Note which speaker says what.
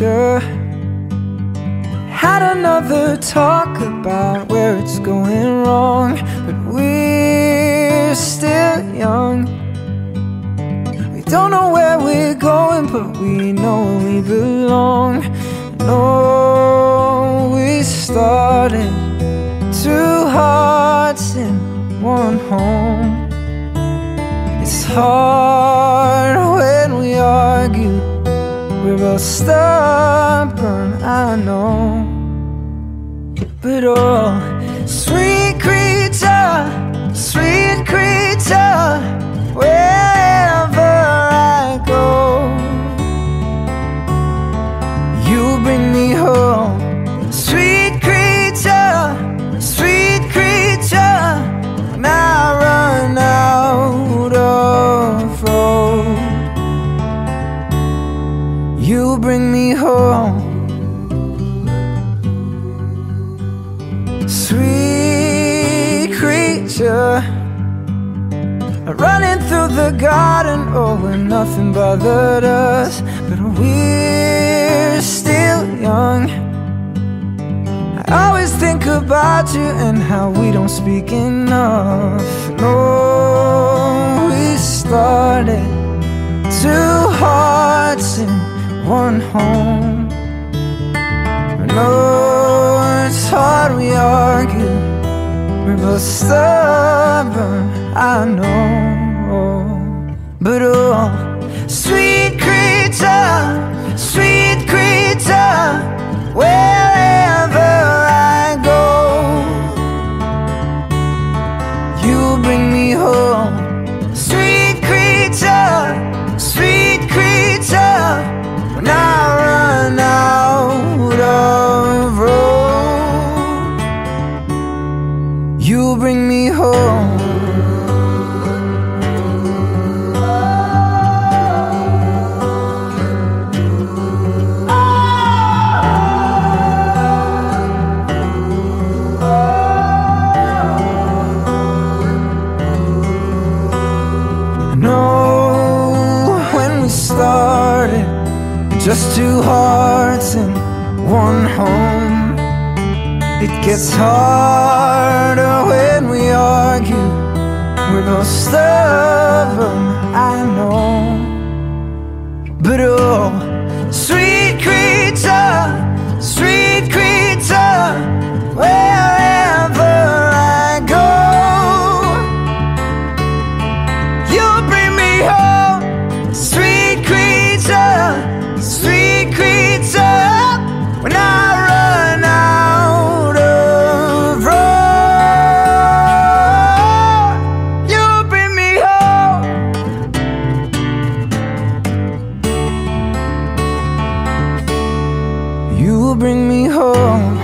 Speaker 1: future. Had another talk about where it's going wrong, but we're still young. We don't know where we're going, but we know we belong. No, we started two hearts in one home. It's hard. Both stubborn, I know. But oh, sweet creature, sweet creature, wherever I go, you bring me home. You bring me home. Sweet creature, running through the garden, oh, when nothing bothered us, but we're still young. I always think about you and how we don't speak enough. No, we started two hearts in one home. No, it's hard we argue. We're both stubborn, I know. But oh, just two hearts in one home. It gets harder when we argue. We're both stubborn, I know. But oh, sweet bring me home.